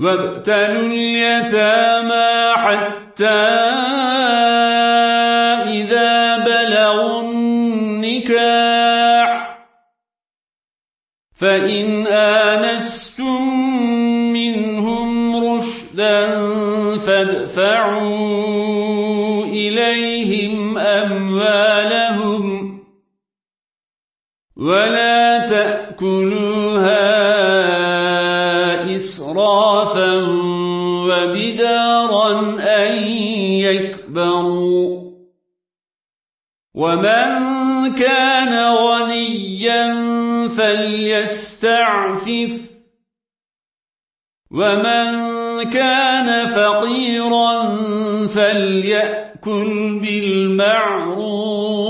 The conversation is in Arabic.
وابتلوا اليتامى حتى إذا بلغوا النكاح. فإن آنستم منهم رشدا فادفعوا إليهم أموالهم ولا تأكلوها وبدارا أن يكبروا. ومن كان غنيا فليستعفف. ومن كان فقيرا فليأكل بالمعروف.